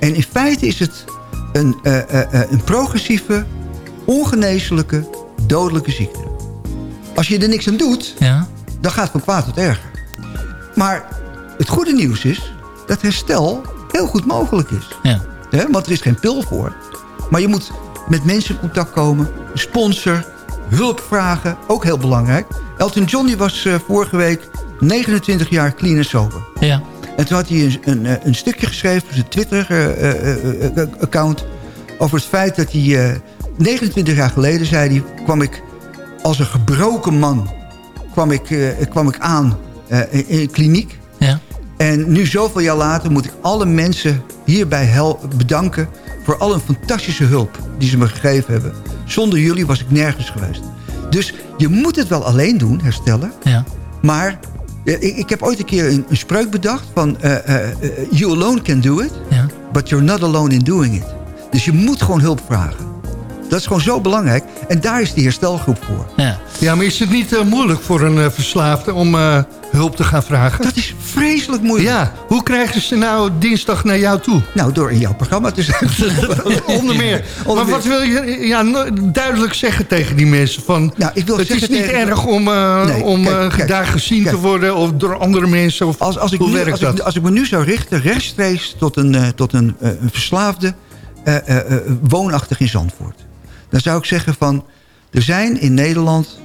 En in feite is het een, eh, eh, eh, een progressieve, ongeneeslijke, dodelijke ziekte. Als je er niks aan doet, Ja. dan gaat het van kwaad tot erger. Maar het goede nieuws is dat herstel heel goed mogelijk is. Ja. Want er is geen pil voor. Maar je moet met mensen in contact komen. Een sponsor, hulp vragen, ook heel belangrijk. Elton John die was eh, vorige week 29 jaar clean en sober. Ja. En toen had hij een, een, eh, een stukje geschreven op zijn Twitter-account... over het feit dat hij eh, 29 jaar geleden, zei hij... kwam ik als een gebroken man kwam ik, eh, kwam ik aan eh, in in kliniek. Ja. En nu zoveel jaar later moet ik alle mensen hierbij bedanken... voor al een fantastische hulp die ze me gegeven hebben. Zonder jullie was ik nergens geweest. Dus je moet het wel alleen doen, herstellen. Ja. Maar eh, ik, ik heb ooit een keer een, een spreuk bedacht van... eh, eh, you alone can do it, Ja. but you're not alone in doing it. Dus je moet gewoon hulp vragen. Dat is gewoon zo belangrijk. En daar is die herstelgroep voor. Ja. Ja, maar is het niet eh, moeilijk voor een eh, verslaafde om eh, hulp te gaan vragen? Dat is vreselijk moeilijk. Ja, hoe krijgen ze nou dinsdag naar jou toe? Nou, door in jouw programma te zijn. Onder meer. Onder maar meer. wat wil je ja, duidelijk zeggen tegen die mensen? Van, Nou, ik wil het is niet tegen- erg om, eh, Nee, om kijk, eh, kijk, daar gezien kijk. te worden of door andere mensen. Of, Als, als, ik hoe nu, werkt als, dat? ik, als ik me nu zou richten rechtstreeks tot een, eh, tot een, eh, een verslaafde eh, eh, eh, woonachtig in Zandvoort. Dan zou ik zeggen van, er zijn in Nederland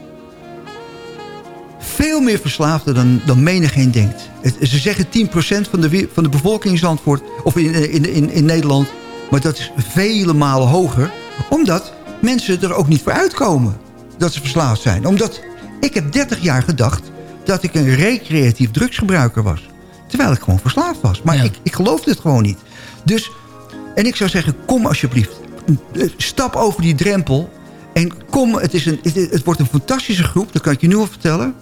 veel meer verslaafden dan, dan menigeen denkt. Het, ze zeggen 10% van de, van de bevolking in Zandvoort, of in, in, in, in Nederland, maar dat is vele malen hoger. Omdat mensen er ook niet voor uitkomen dat ze verslaafd zijn. Omdat ik heb 30 jaar gedacht dat ik een recreatief drugsgebruiker was. Terwijl ik gewoon verslaafd was. Maar Ja. ik, ik geloofde het gewoon niet. Dus, en ik zou zeggen, kom alsjeblieft. Stap over die drempel. En kom, het, is een, het, wordt een fantastische groep. Dat kan ik je nu al vertellen.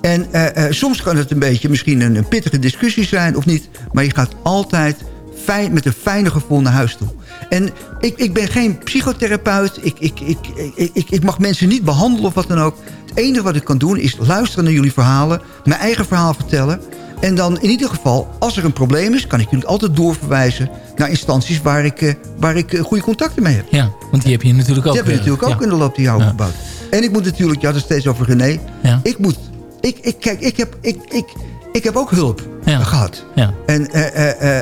En eh, eh, soms kan het een beetje misschien een, pittige discussie zijn of niet. Maar je gaat altijd fijn, met een fijne gevoel naar huis toe. En ik, ik ben geen psychotherapeut. Ik, ik, ik mag mensen niet behandelen of wat dan ook. Het enige wat ik kan doen is luisteren naar jullie verhalen. Mijn eigen verhaal vertellen. En dan in ieder geval, als er een probleem is... kan ik jullie altijd doorverwijzen naar instanties waar ik, eh, waar ik eh, goede contacten mee heb. ja, want die heb je natuurlijk ook. Dat heb je eh, natuurlijk ook ja. in de loop der jaren Ja. opgebouwd. En ik moet natuurlijk, je had het steeds over René. Ja. Ik moet, ik, ik, kijk, ik heb, ik, ik, ik heb ook hulp Ja. gehad. Ja. En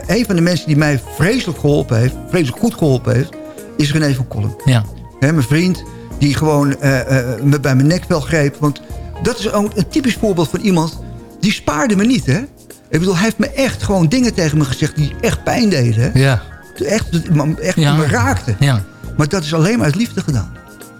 een van de mensen die mij vreselijk geholpen heeft, vreselijk goed geholpen heeft, is René van Kolm. Ja. Hè, mijn vriend, die gewoon me bij mijn nekvel greep. Want dat is ook een typisch voorbeeld van iemand, die spaarde me niet, hè. Ik bedoel, hij heeft me echt gewoon dingen tegen me gezegd die echt pijn deden. Hè? Ja. Echt, echt Ja. me raakten. Ja. Maar dat is alleen maar uit liefde gedaan.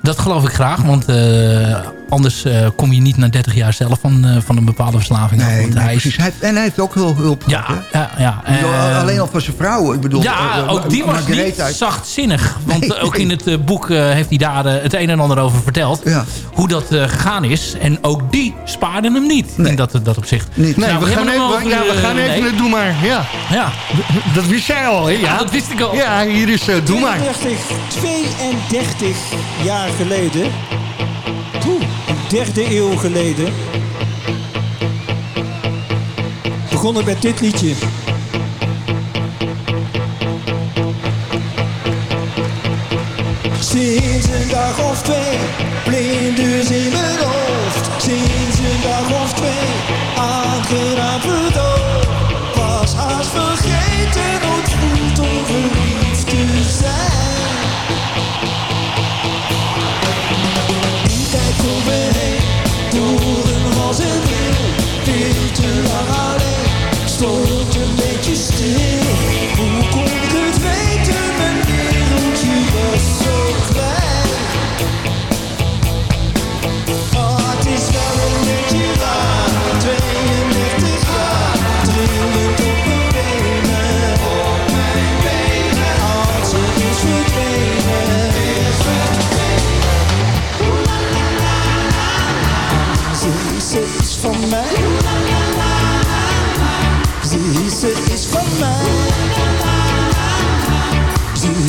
Dat geloof ik graag, want eh, anders eh, kom je niet na 30 jaar zelf van, eh, van een bepaalde verslaving af. Nee, Want nee, hij is-. Hij en hij heeft ook heel hulp ja, gehad, ja, ja. Bedoel, eh, Alleen al van zijn vrouw. Ik bedoel, ja, ook die was niet zachtzinnig. Want Nee, ook nee. in het boek eh, heeft hij daar het een en ander over verteld. Ja. Hoe dat eh, gegaan is. En ook die spaarden hem niet. In dat, dat opzicht. Niet. Nee, Nou, we, gaan even, over, ja, we gaan even nee. Doe Maar. Ja, Ja, dat wist jij al, hè? Ja, Ja, dat wist ik al. Ja, hier is eh, Doe Maar. 32, 32 jaar geleden. Poeh, derde eeuw geleden. Begonnen met dit liedje. Sinds een dag of twee, blinders in mijn hoofd. Sinds een dag of twee, aangenaam verdoofd.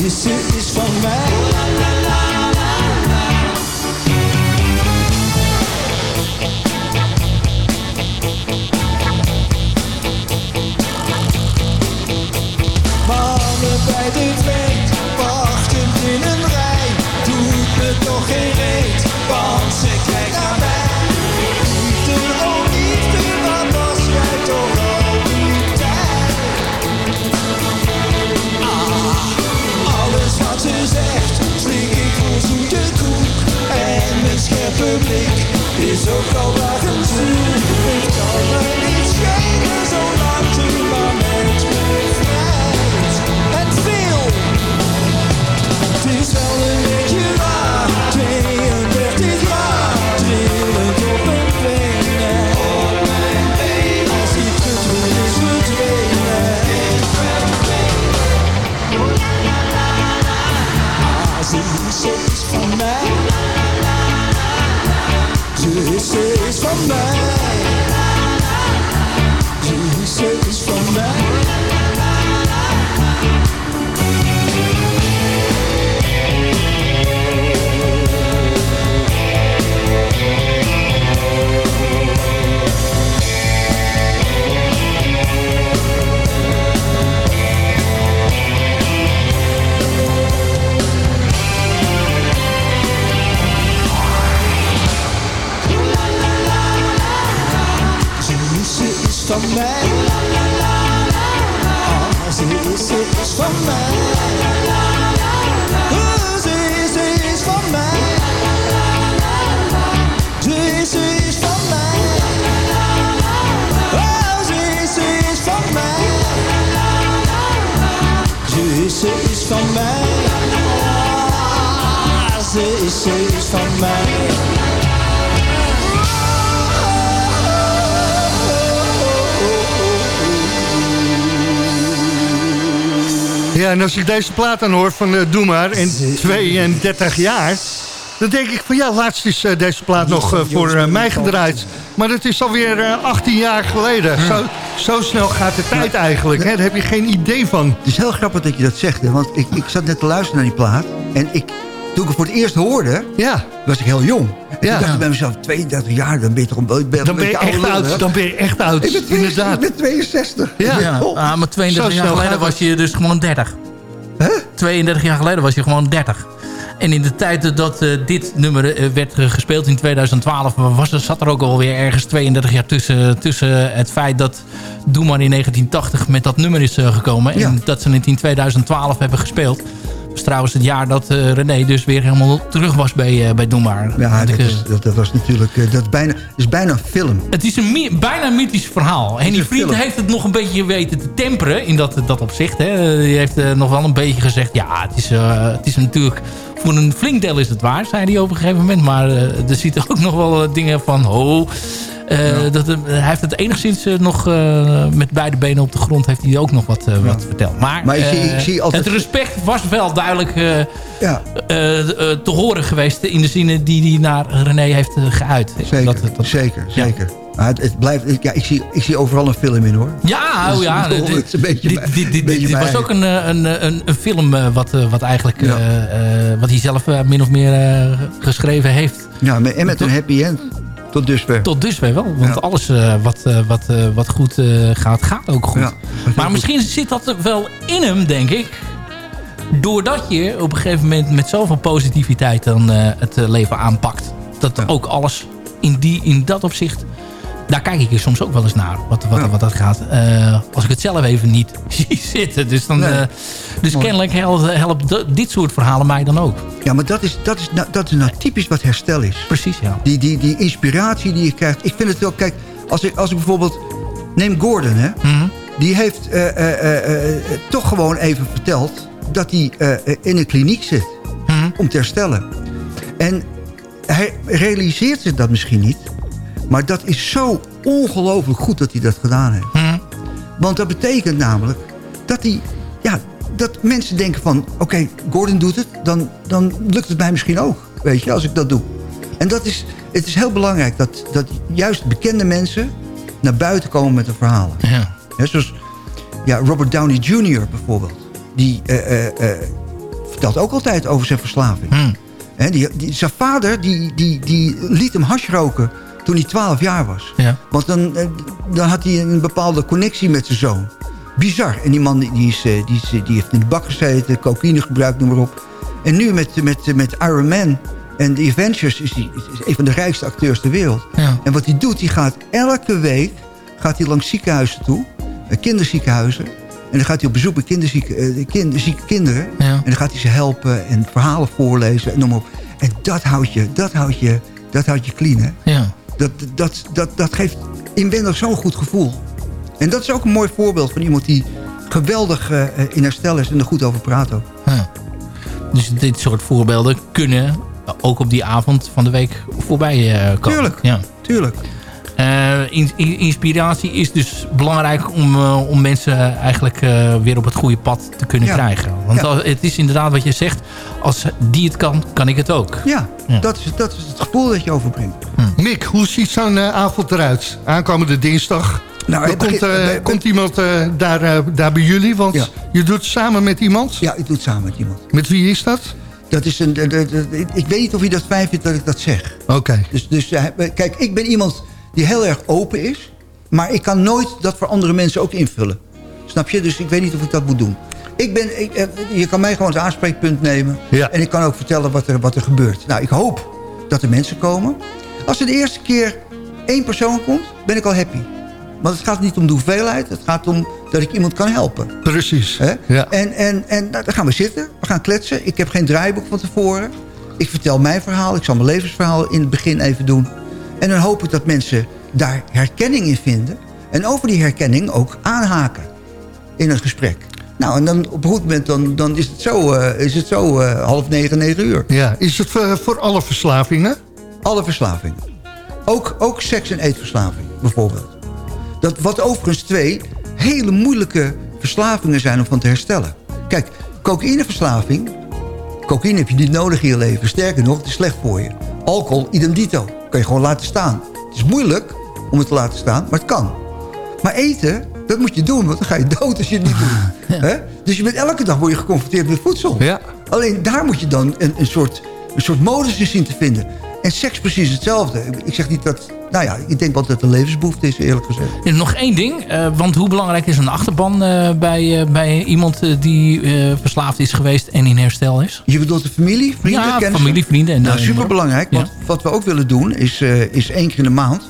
Ze is van mij. Is ook al dagen zoek. Als ik deze plaat dan hoor van eh, Doe Maar en 32 jaar... dan denk ik van ja, laatst is eh, deze plaat nog eh, voor mij gedraaid. Maar dat is alweer eh 18 jaar geleden. Zo, zo snel gaat de tijd eigenlijk. Hè? Daar heb je geen idee van. Het is heel grappig dat je dat zegt, hè, want ik, ik zat net te luisteren naar die plaat. En ik, toen ik het voor het eerst hoorde, ja. was ik heel jong. En Ja. toen dacht ik bij mezelf, 32 jaar, dan ben je toch een, ben, Dan ben je beetje echt oud. hè? Dan ben je echt oud. Ik ben, 62, Inderdaad. ik ben 62. Ja. Ja, ah, maar 32 Zo jaar geleden was je dus gewoon 30. 32 jaar geleden was je gewoon 30. En in de tijd dat eh, dit nummer eh, werd eh, gespeeld in 2012... Was, er- zat er ook alweer ergens 32 jaar tussen, tussen het feit dat Doe maar in 1980 met dat nummer is gekomen. En dat ze het in 2012 hebben gespeeld. Is trouwens het jaar dat eh, René dus weer helemaal terug was bij, eh bij Doe maar. Ja, Want dat, ik, eh, is, dat, dat was natuurlijk eh, dat is bijna, is bijna een film. het is een bijna mythisch verhaal. En die een vriend film. heeft het nog een beetje weten te temperen in dat, dat opzicht. Hè. Die heeft nog wel een beetje gezegd... ja, het is, het is natuurlijk voor een flink deel is het waar, zei hij op een gegeven moment. Maar er zitten ook nog wel dingen van... Oh, eh, dat, eh, hij heeft het enigszins eh, nog met beide benen op de grond... heeft hij ook nog wat, wat verteld. Maar, Maar ik zie- ik zie altijd- het respect was wel duidelijk Ja. te horen geweest... in de zinnen die hij naar René heeft geuit. Zeker, Dat- dat- zeker, zeker. Maar het, het blijft, ja, ik, zie, ik zie overal een film in hoor. Ja, Dus oh ja. ik bedoel, dit- een beetje dit, mijn- dit, dit, beetje dit mijn was ook een, een, een, een film wat, wat eigenlijk wat hij zelf min of meer geschreven heeft. Ja, en met een happy end. Tot dusver. Tot dusver wel. Want Ja. alles eh, wat, eh, wat, eh, wat goed gaat, gaat ook goed. Ja, maar misschien zit dat er wel in hem, denk ik. Doordat je op een gegeven moment met zoveel positiviteit dan het leven aanpakt. Dat ook alles in, die, in dat opzicht... Daar kijk ik soms ook wel eens naar, wat, wat, wat dat gaat. Eh, als ik het zelf even niet zie zitten. Dus, dan, Nee. eh, dus kennelijk helpt, dit soort verhalen mij dan ook. Ja, maar dat is, dat, is, nou, dat is nou typisch wat herstel is. Precies, ja. Die, die, die inspiratie die je krijgt. Ik vind het wel, kijk, als ik, als ik bijvoorbeeld... Neem Gordon, hè. Mhm. Die heeft eh, eh, eh, eh, toch gewoon even verteld... dat hij eh, eh, in een kliniek zit. Mhm. Om te herstellen. En hij realiseert zich dat misschien niet. Maar dat is zo ongelooflijk goed dat hij dat gedaan heeft. Mhm. Want dat betekent namelijk dat hij... Ja, dat mensen denken van... Oké, Gordon doet het, dan, dan lukt het mij misschien ook. Weet je, als ik dat doe. En dat is, het is heel belangrijk dat, dat juist bekende mensen... naar buiten komen met hun verhalen. Ja. Zoals ja, Robert Downey Jr. bijvoorbeeld. Die eh, eh, eh, vertelt ook altijd over zijn verslaving. Hmm. Die, die, zijn vader die, die, die liet hem hash roken toen hij 12 jaar was. Ja. Want dan, eh, dan had hij een bepaalde connectie met zijn zoon. Bizar. En die man die, is, eh, die, is, eh, die heeft in de bak gezeten, cocaïne gebruikt, noem maar op. En nu met, met, met Iron Man en The Avengers is hij is een van de rijkste acteurs ter wereld. Ja. En wat hij doet, hij gaat elke week gaat hij langs ziekenhuizen toe. Kinderziekenhuizen. En dan gaat hij op bezoek bij kinderzieke, kind, zieke kinderen. Ja. En dan gaat hij ze helpen en verhalen voorlezen en noem maar op. En dat houdt je, dat houdt je, dat houdt je clean, hè? Ja. Dat, dat, dat, dat geeft inwendig zo'n goed gevoel. En dat is ook een mooi voorbeeld van iemand die geweldig eh, in herstel is en er goed over praat ook. Ja. Dus dit soort voorbeelden kunnen ook op die avond van de week voorbij eh, komen. Tuurlijk. Ja. Tuurlijk. Eh, in- in- inspiratie is dus belangrijk om, eh, om mensen eigenlijk eh, weer op het goede pad te kunnen Ja. krijgen. Want Ja. als- het is inderdaad wat je zegt, als die het kan, kan ik het ook. Ja, Ja. Dat, is, dat is het gevoel dat je overbrengt. Mick, hoe ziet zo'n avond eruit? Aankomende dinsdag. Nou, Dan het komt, eh, bij- komt iemand eh, daar, eh, daar bij jullie? Want Ja. je doet het samen met iemand. Ja, ik doe het samen met iemand. Met wie is dat? Dat is een, de- de- de- ik weet niet of je dat fijn vindt dat ik dat zeg. Oké. Dus, dus kijk, ik ben iemand die heel erg open is. Maar ik kan nooit dat voor andere mensen ook invullen. Snap je? Dus ik weet niet of ik dat moet doen. Ik ben, ik, eh, je kan mij gewoon als aanspreekpunt nemen. Ja. En ik kan ook vertellen wat er, wat er gebeurt. Nou, ik hoop dat er mensen komen. Als er de eerste keer één persoon komt, ben ik al happy. Want het gaat niet om de hoeveelheid. Het gaat om dat ik iemand kan helpen. Precies. Ja. En, en, en nou, dan gaan we zitten. We gaan kletsen. Ik heb geen draaiboek van tevoren. Ik vertel mijn verhaal. Ik zal mijn levensverhaal in het begin even doen. En dan hoop ik dat mensen daar herkenning in vinden. En over die herkenning ook aanhaken in een gesprek. Nou, en dan op een goed moment dan, dan is het zo, eh, is het zo eh, half negen, negen uur. Ja, is het voor, voor alle verslavingen? Alle verslavingen. Ook, ook seks- en eetverslaving, bijvoorbeeld. Dat, wat overigens twee hele moeilijke verslavingen zijn om van te herstellen. Kijk, cocaïneverslaving... Cocaïne heb je niet nodig in je leven. Sterker nog, het is slecht voor je. Alcohol, idem dito. Kan je gewoon laten staan. Het is moeilijk om het te laten staan, maar het kan. Maar eten, dat moet je doen, want dan ga je dood als je het niet doet. Dus je bent elke dag word je geconfronteerd met voedsel. Ja. Alleen daar moet je dan een, een, soort, een soort modus in zien te vinden. En seks precies hetzelfde. Ik zeg niet dat... Nou ja, ik denk wel dat het een levensbehoefte is, eerlijk gezegd. Nog één ding, eh, want hoe belangrijk is een achterban eh, bij, eh, bij iemand die verslaafd is geweest en in herstel is? Je bedoelt de familie, vrienden, Ja, kennissen? familie, vrienden. En, Nou, superbelangrijk. Ja. Want wat we ook willen doen, is, is één keer in de maand...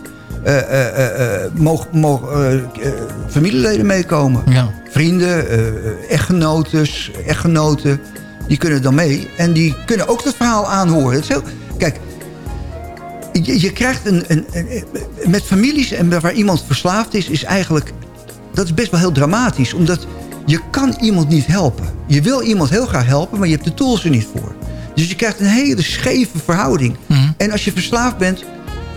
mogen eh, familieleden meekomen. Ja. Vrienden, echtgenotes, echtgenoten. Die kunnen dan mee. En die kunnen ook dat verhaal aanhoren. Het is heel, kijk, je, je krijgt een, een, een- Met families en waar iemand verslaafd is... is eigenlijk... Dat is best wel heel dramatisch. Omdat je kan iemand niet helpen. Je wil iemand heel graag helpen, maar je hebt de tools er niet voor. Dus je krijgt een hele scheve verhouding. En als je verslaafd bent,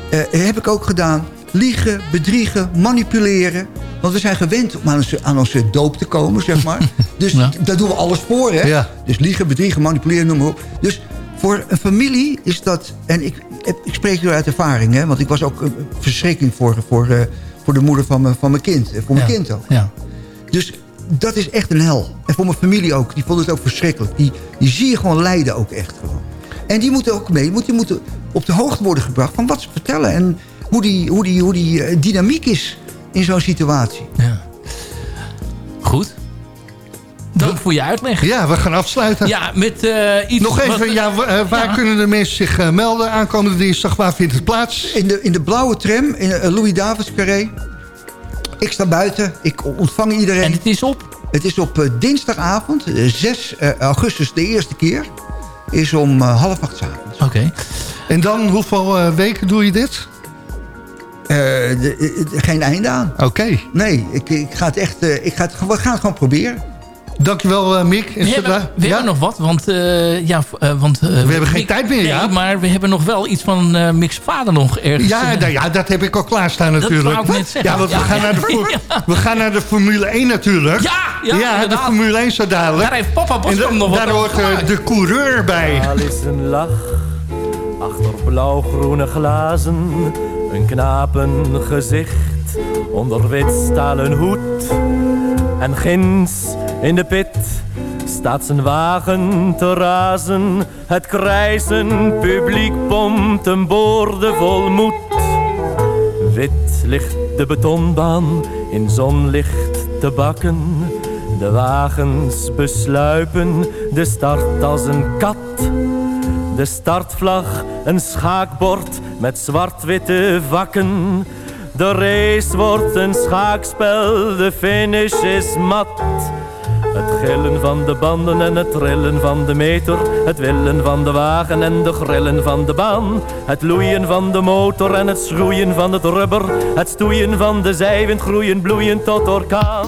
eh, heb ik ook gedaan... liegen, bedriegen, manipuleren. Want we zijn gewend om aan onze, aan onze doop te komen, zeg maar. dus daar doen we alles voor, hè? Ja. Dus liegen, bedriegen, manipuleren, noem maar op. Dus voor een familie is dat... En ik, ik spreek hier uit ervaring, hè? Want ik was ook een verschrikking voor, voor, eh, voor de moeder van mijn, van mijn kind. eh, Voor mijn Ja. kind ook. Ja. Dus dat is echt een hel. En voor mijn familie ook. Die vonden het ook verschrikkelijk. Die, die zie je gewoon lijden ook echt gewoon. En die moeten ook mee. Die moeten op de hoogte worden gebracht van wat ze vertellen. En hoe die, hoe die, hoe die eh, dynamiek is in zo'n situatie. Goed. Dank voor je uitleg. Ja, we gaan afsluiten. Ja, met eh, iets... Nog even, wat- ja, eh, waar Ja. kunnen de mensen zich eh, melden aankomende dinsdag? Waar vindt het plaats? In de, in de blauwe tram, in Louis Davids Carré. Ik sta buiten. Ik ontvang iedereen. En het is op? Het is op eh, dinsdagavond, eh, 6 eh, augustus, de eerste keer. Is om eh, half acht avonds. Oké. En dan, hoeveel eh, weken doe je dit? Eh, de- eh, geen einde aan. Oké. Nee, ik, ik ga het echt... eh, ik ga het, we gaan het gewoon proberen. Dankjewel, eh, Mick. We hebben, we hebben nog wat, want... eh, ja, eh, want we hebben geen tijd meer, ja. maar we hebben nog wel iets van eh Mix vader nog ergens. Ja, eh, nou ja, dat heb ik al klaarstaan Dat natuurlijk. wou ik net zeggen. Ja, want we, Ja, gaan ja. naar de we gaan naar de Formule 1 natuurlijk. Ja, ja, de. Formule 1 zo dadelijk. Daar heeft papa Boskamp da- nog wat Daar hoort eh, de coureur bij. Al is een lach achter blauw-groene glazen, een knapengezicht onder wit stalen hoed. En ginds in de pit staat zijn wagen te razen. Het krijzen publiek pompt een boorde vol moed. Wit ligt de betonbaan in zonlicht te bakken. De wagens besluipen de start als een kat. De startvlag, een schaakbord met zwart-witte vakken. De race wordt een schaakspel, de finish is mat. Het gillen van de banden en het trillen van de meter. Het willen van de wagen en de grillen van de baan. Het loeien van de motor en het schroeien van het rubber. Het stoeien van de zijwind groeien, bloeien tot orkaan.